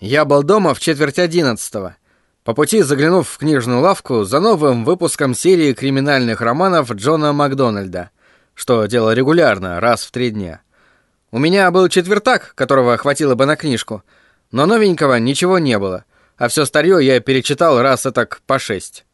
Я был дома в четверть одиннадцатого. По пути заглянув в книжную лавку за новым выпуском серии криминальных романов Джона Макдональда, что делал регулярно, раз в три дня. У меня был четвертак, которого хватило бы на книжку, но новенького ничего не было, а все старье я перечитал раз и так по шесть.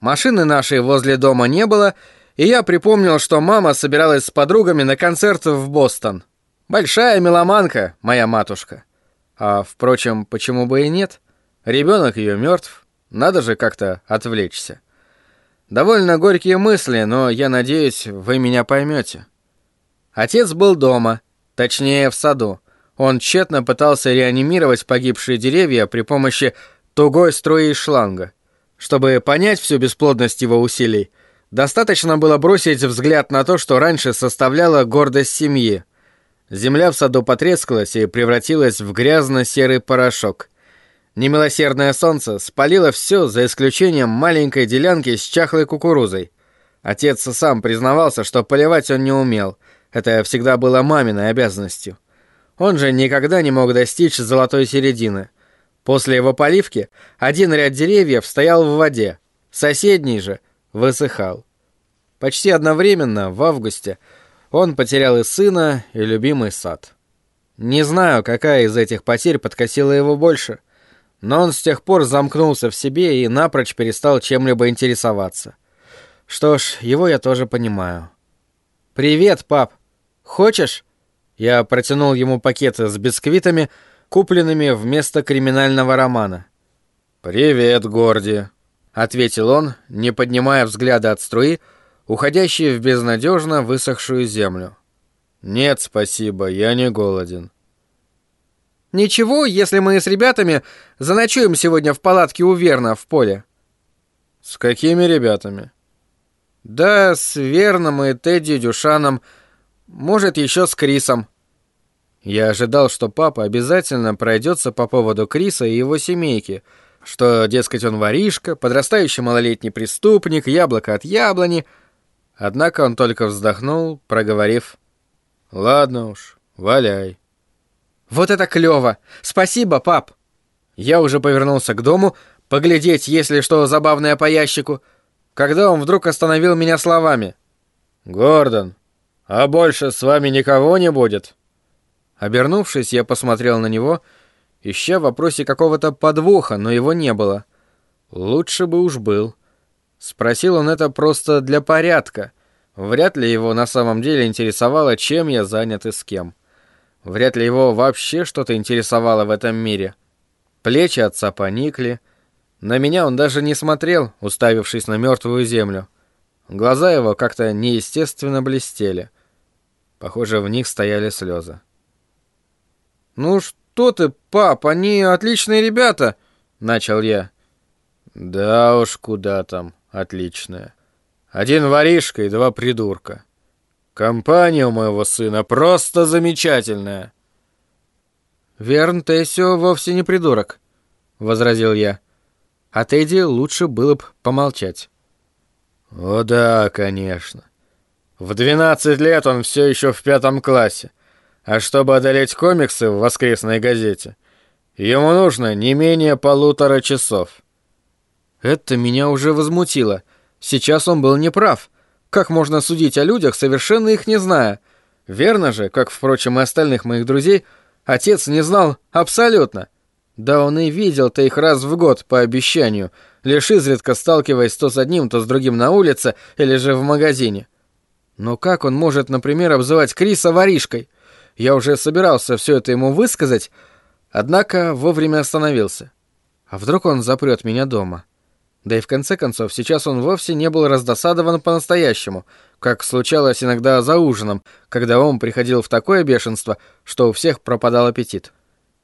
Машины нашей возле дома не было, и я припомнил, что мама собиралась с подругами на концерт в Бостон. Большая меломанка, моя матушка. А, впрочем, почему бы и нет? Ребенок ее мертв, надо же как-то отвлечься. Довольно горькие мысли, но я надеюсь, вы меня поймете. Отец был дома, точнее в саду. Он тщетно пытался реанимировать погибшие деревья при помощи тугой струи шланга. Чтобы понять всю бесплодность его усилий, достаточно было бросить взгляд на то, что раньше составляло гордость семьи. Земля в саду потрескалась и превратилась в грязно-серый порошок. Немилосердное солнце спалило все, за исключением маленькой делянки с чахлой кукурузой. Отец сам признавался, что поливать он не умел. Это всегда было маминой обязанностью. Он же никогда не мог достичь золотой середины. После его поливки один ряд деревьев стоял в воде, соседний же высыхал. Почти одновременно, в августе, он потерял и сына, и любимый сад. Не знаю, какая из этих потерь подкосила его больше, но он с тех пор замкнулся в себе и напрочь перестал чем-либо интересоваться. Что ж, его я тоже понимаю. «Привет, пап! Хочешь?» Я протянул ему пакеты с бисквитами, купленными вместо криминального романа. «Привет, Горди», — ответил он, не поднимая взгляда от струи, уходящей в безнадежно высохшую землю. «Нет, спасибо, я не голоден». «Ничего, если мы с ребятами заночуем сегодня в палатке у Верна в поле». «С какими ребятами?» «Да, с Верном и Тедди Дюшаном, может, еще с Крисом». Я ожидал, что папа обязательно пройдется по поводу Криса и его семейки, что, дескать, он воришка, подрастающий малолетний преступник, яблоко от яблони — Однако он только вздохнул, проговорив «Ладно уж, валяй». «Вот это клёво! Спасибо, пап!» Я уже повернулся к дому, поглядеть, есть ли что забавное по ящику, когда он вдруг остановил меня словами. «Гордон, а больше с вами никого не будет?» Обернувшись, я посмотрел на него, ища в вопросе какого-то подвоха, но его не было. Лучше бы уж был. Спросил он это просто для порядка. Вряд ли его на самом деле интересовало, чем я занят и с кем. Вряд ли его вообще что-то интересовало в этом мире. Плечи отца поникли. На меня он даже не смотрел, уставившись на мертвую землю. Глаза его как-то неестественно блестели. Похоже, в них стояли слезы. «Ну что ты, пап, они отличные ребята!» — начал я. «Да уж, куда там!» Отличная. Один воришка и два придурка. Компания у моего сына просто замечательная. Верн Тессио вовсе не придурок, возразил я. А Тедди лучше было бы помолчать. О да, конечно. В 12 лет он все еще в пятом классе. А чтобы одолеть комиксы в воскресной газете, ему нужно не менее полутора часов. Это меня уже возмутило. Сейчас он был неправ. Как можно судить о людях, совершенно их не зная? Верно же, как, впрочем, и остальных моих друзей, отец не знал абсолютно. Да он и видел-то их раз в год по обещанию, лишь изредка сталкиваясь то с одним, то с другим на улице или же в магазине. Но как он может, например, обзывать Криса воришкой? Я уже собирался все это ему высказать, однако вовремя остановился. А вдруг он запрет меня дома? Да и в конце концов, сейчас он вовсе не был раздосадован по-настоящему, как случалось иногда за ужином, когда он приходил в такое бешенство, что у всех пропадал аппетит.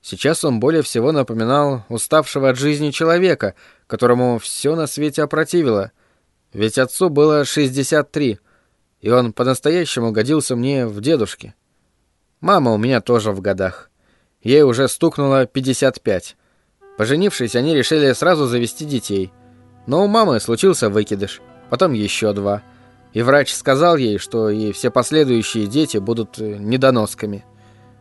Сейчас он более всего напоминал уставшего от жизни человека, которому все на свете опротивило. Ведь отцу было 63, и он по-настоящему годился мне в дедушке. Мама у меня тоже в годах. Ей уже стукнуло 55. Поженившись, они решили сразу завести детей — но у мамы случился выкидыш, потом еще два. И врач сказал ей, что и все последующие дети будут э, недоносками.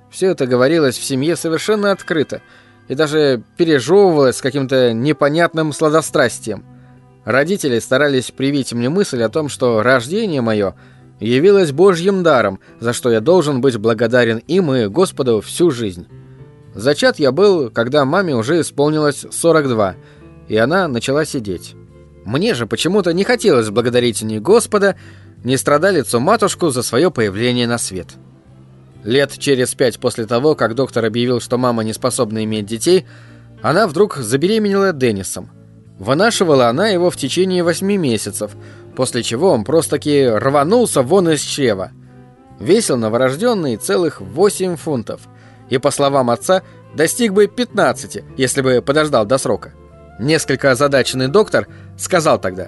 Все это говорилось в семье совершенно открыто, и даже пережевывалась с каким-то непонятным сладострастием. Родители старались привить мне мысль о том, что рождение мое явилось Божьим даром, за что я должен быть благодарен им и Господу всю жизнь. Зачат я был, когда маме уже исполнилось 42, и она начала сидеть. Мне же почему-то не хотелось благодарить ни Господа, ни страдалицу матушку за свое появление на свет. Лет через пять после того, как доктор объявил, что мама не способна иметь детей, она вдруг забеременела Деннисом. Вынашивала она его в течение восьми месяцев, после чего он просто-таки рванулся вон из чрева. Весил новорожденный целых 8 фунтов, и, по словам отца, достиг бы 15, если бы подождал до срока. Несколько озадаченный доктор сказал тогда,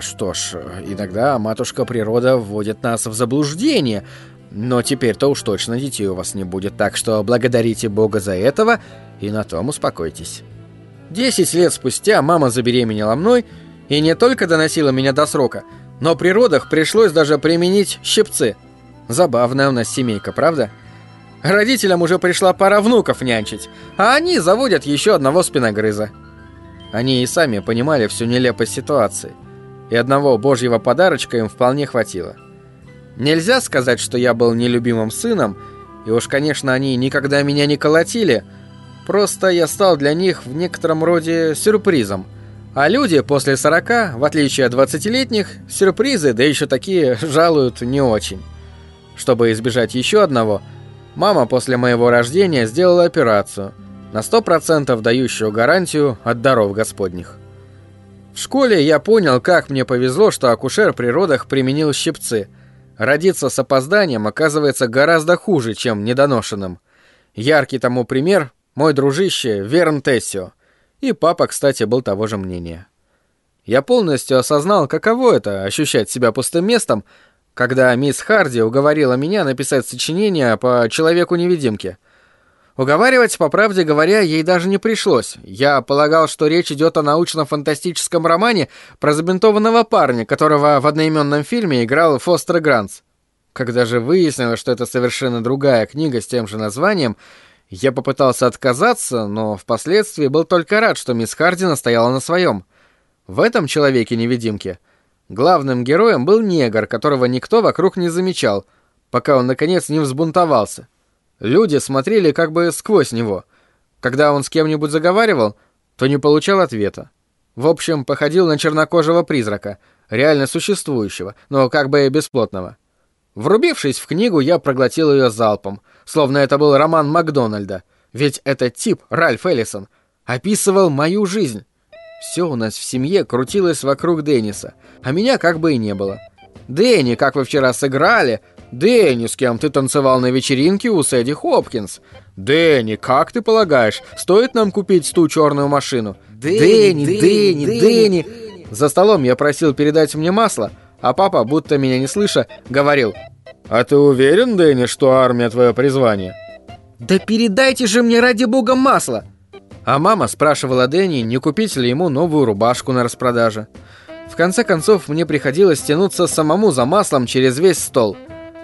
«Что ж, иногда матушка природа вводит нас в заблуждение, но теперь-то уж точно детей у вас не будет, так что благодарите Бога за этого и на том успокойтесь. Десять лет спустя мама забеременела мной и не только доносила меня до срока, но при родах пришлось даже применить щипцы. Забавная у нас семейка, правда? Родителям уже пришла пора внуков нянчить, а они заводят еще одного спиногрыза. Они и сами понимали всю нелепость ситуации, и одного божьего подарочка им вполне хватило. Нельзя сказать, что я был нелюбимым сыном, и уж, конечно, они никогда меня не колотили, просто я стал для них в некотором роде сюрпризом. А люди после 40, в отличие от 20-летних, сюрпризы, да еще такие, жалуют не очень. Чтобы избежать еще одного, мама после моего рождения сделала операцию, на 100% дающую гарантию от даров господних. В школе я понял, как мне повезло, что акушер при родах применил щипцы – Родиться с опозданием оказывается гораздо хуже, чем недоношенным. Яркий тому пример – мой дружище Верн Тессио. И папа, кстати, был того же мнения. Я полностью осознал, каково это – ощущать себя пустым местом, когда мисс Харди уговорила меня написать сочинение по «Человеку-невидимке». Уговаривать, по правде говоря, ей даже не пришлось. Я полагал, что речь идет о научно-фантастическом романе про забинтованного парня, которого в одноименном фильме играл Фостер Грантс. Когда же выяснилось, что это совершенно другая книга с тем же названием, я попытался отказаться, но впоследствии был только рад, что мисс Харди настояла на своем. В этом «Человеке-невидимке» главным героем был негр, которого никто вокруг не замечал, пока он, наконец, не взбунтовался. Люди смотрели как бы сквозь него. Когда он с кем-нибудь заговаривал, то не получал ответа. В общем, походил на чернокожего призрака, реально существующего, но как бы и бесплотного. Врубившись в книгу, я проглотил ее залпом, словно это был роман Макдональда, ведь этот тип, Ральф Эллисон, описывал мою жизнь. Все у нас в семье крутилось вокруг Денниса, а меня как бы и не было. «Дэнни, как вы вчера сыграли?» «Дэнни, с кем ты танцевал на вечеринке у Сэдди Хопкинс?» «Дэнни, как ты полагаешь, стоит нам купить ту черную машину?» «Дэнни, Дэнни, Дэнни, Дэнни!» За столом я просил передать мне масло, а папа, будто меня не слыша, говорил «А ты уверен, Дэнни, что армия твое призвание?» «Да передайте же мне ради бога масло!» А мама спрашивала Дэнни, не купить ли ему новую рубашку на распродаже. В конце концов, мне приходилось тянуться самому за маслом через весь стол.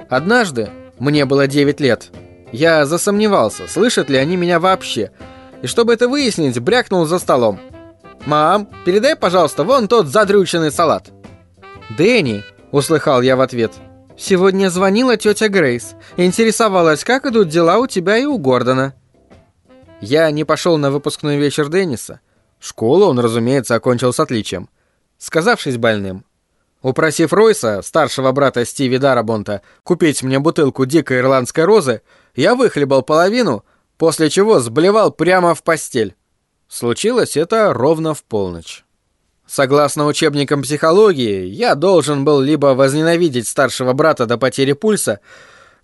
Однажды, мне было 9 лет, я засомневался, слышат ли они меня вообще. И чтобы это выяснить, брякнул за столом. «Мам, передай, пожалуйста, вон тот задрюченный салат». «Дэнни», — услыхал я в ответ, — «сегодня звонила тетя Грейс. Интересовалась, как идут дела у тебя и у Гордона». Я не пошел на выпускной вечер Денниса. Школу он, разумеется, окончил с отличием сказавшись больным. Упросив Ройса, старшего брата Стиви Дарабонта, купить мне бутылку дикой ирландской розы, я выхлебал половину, после чего сблевал прямо в постель. Случилось это ровно в полночь. Согласно учебникам психологии, я должен был либо возненавидеть старшего брата до потери пульса,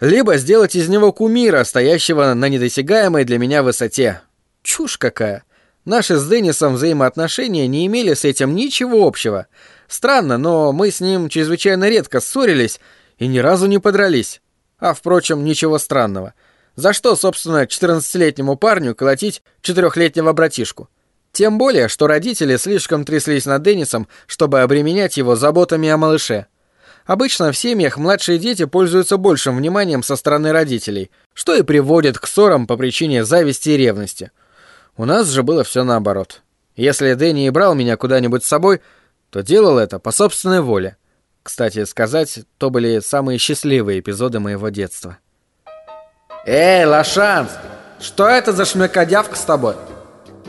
либо сделать из него кумира, стоящего на недосягаемой для меня высоте. Чушь какая! Наши с Деннисом взаимоотношения не имели с этим ничего общего. Странно, но мы с ним чрезвычайно редко ссорились и ни разу не подрались. А, впрочем, ничего странного. За что, собственно, 14-летнему парню колотить четырехлетнего братишку? Тем более, что родители слишком тряслись над Деннисом, чтобы обременять его заботами о малыше. Обычно в семьях младшие дети пользуются большим вниманием со стороны родителей, что и приводит к ссорам по причине зависти и ревности – У нас же было все наоборот. Если Дэнни и брал меня куда-нибудь с собой, то делал это по собственной воле. Кстати сказать, то были самые счастливые эпизоды моего детства. «Эй, Лошанс, что это за шмякодявка с тобой?»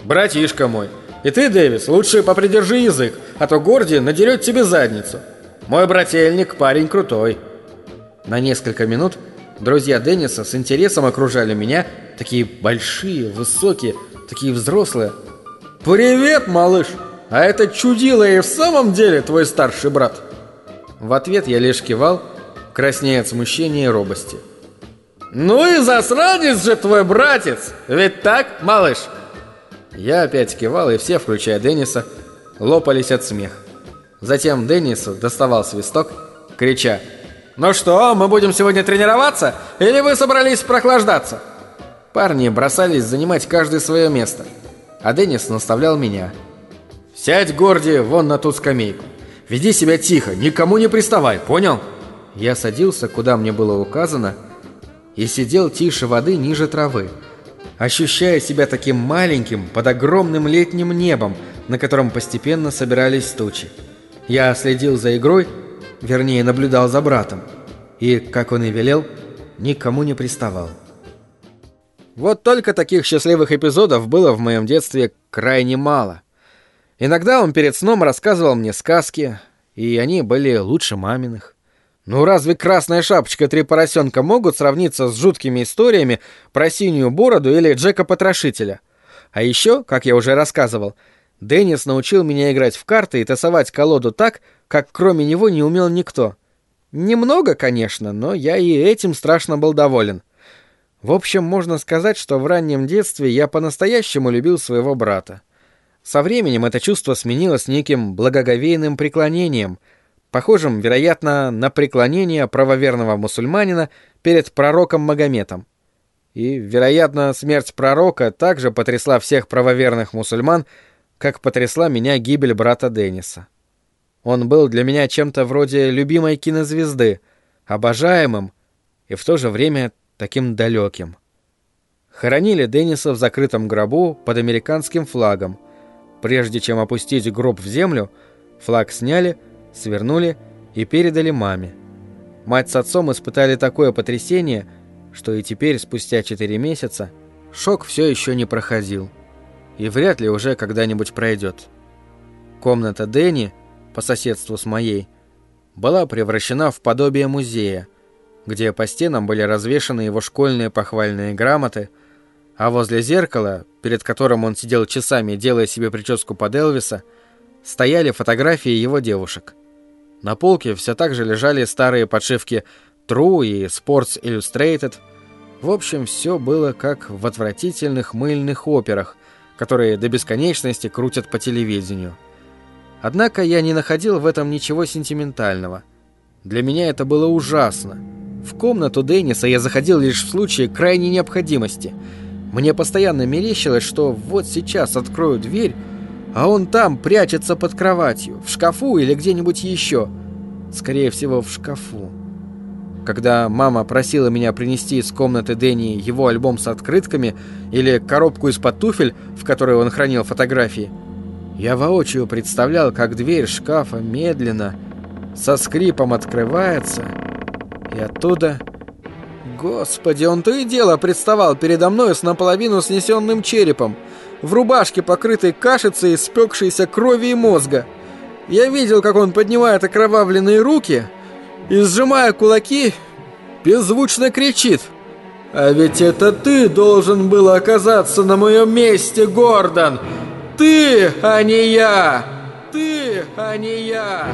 «Братишка мой, и ты, Дэвис, лучше попридержи язык, а то Горди надерет тебе задницу. Мой брательник парень крутой». На несколько минут друзья Денниса с интересом окружали меня, такие большие, высокие, такие взрослые. «Привет, малыш! А это чудило и в самом деле твой старший брат?» В ответ я лишь кивал, краснея от смущения и робости. «Ну и засранец же твой братец! Ведь так, малыш?» Я опять кивал, и все, включая Денниса, лопались от смеха. Затем Деннис доставал свисток, крича «Ну что, мы будем сегодня тренироваться? Или вы собрались прохлаждаться?» Парни бросались занимать каждое свое место, а Деннис наставлял меня. «Сядь, Горди, вон на ту скамейку. Веди себя тихо, никому не приставай, понял?» Я садился, куда мне было указано, и сидел тише воды ниже травы, ощущая себя таким маленьким под огромным летним небом, на котором постепенно собирались тучи. Я следил за игрой, вернее, наблюдал за братом, и, как он и велел, никому не приставал. Вот только таких счастливых эпизодов было в моем детстве крайне мало. Иногда он перед сном рассказывал мне сказки, и они были лучше маминых. Ну разве «Красная шапочка» «Три поросенка» могут сравниться с жуткими историями про синюю бороду или Джека Потрошителя? А еще, как я уже рассказывал, Деннис научил меня играть в карты и тасовать колоду так, как кроме него не умел никто. Немного, конечно, но я и этим страшно был доволен. В общем, можно сказать, что в раннем детстве я по-настоящему любил своего брата. Со временем это чувство сменилось неким благоговейным преклонением — похожим, вероятно, на преклонение правоверного мусульманина перед пророком Магометом. И, вероятно, смерть пророка также потрясла всех правоверных мусульман, как потрясла меня гибель брата Денниса. Он был для меня чем-то вроде любимой кинозвезды, обожаемым и в то же время таким далеким. Хоронили Денниса в закрытом гробу под американским флагом. Прежде чем опустить гроб в землю, флаг сняли — свернули и передали маме. Мать с отцом испытали такое потрясение, что и теперь, спустя четыре месяца, шок все еще не проходил. И вряд ли уже когда-нибудь пройдет. Комната Дэнни, по соседству с моей, была превращена в подобие музея, где по стенам были развешаны его школьные похвальные грамоты, а возле зеркала, перед которым он сидел часами, делая себе прическу под Элвиса, стояли фотографии его девушек – на полке все так же лежали старые подшивки True и Sports Illustrated. В общем, все было как в отвратительных мыльных операх, которые до бесконечности крутят по телевидению. Однако я не находил в этом ничего сентиментального. Для меня это было ужасно. В комнату Денниса я заходил лишь в случае крайней необходимости. Мне постоянно мерещилось, что вот сейчас открою дверь, а он там прячется под кроватью, в шкафу или где-нибудь еще. Скорее всего, в шкафу. Когда мама просила меня принести из комнаты Дэнни его альбом с открытками или коробку из-под туфель, в которой он хранил фотографии, я воочию представлял, как дверь шкафа медленно, со скрипом открывается, и оттуда... Господи, он то и дело представал передо мной с наполовину снесенным черепом — в рубашке, покрытой кашицей, спекшейся крови и мозга. Я видел, как он поднимает окровавленные руки и, сжимая кулаки, беззвучно кричит. «А ведь это ты должен был оказаться на моем месте, Гордон! Ты, а не я! Ты, а не я!»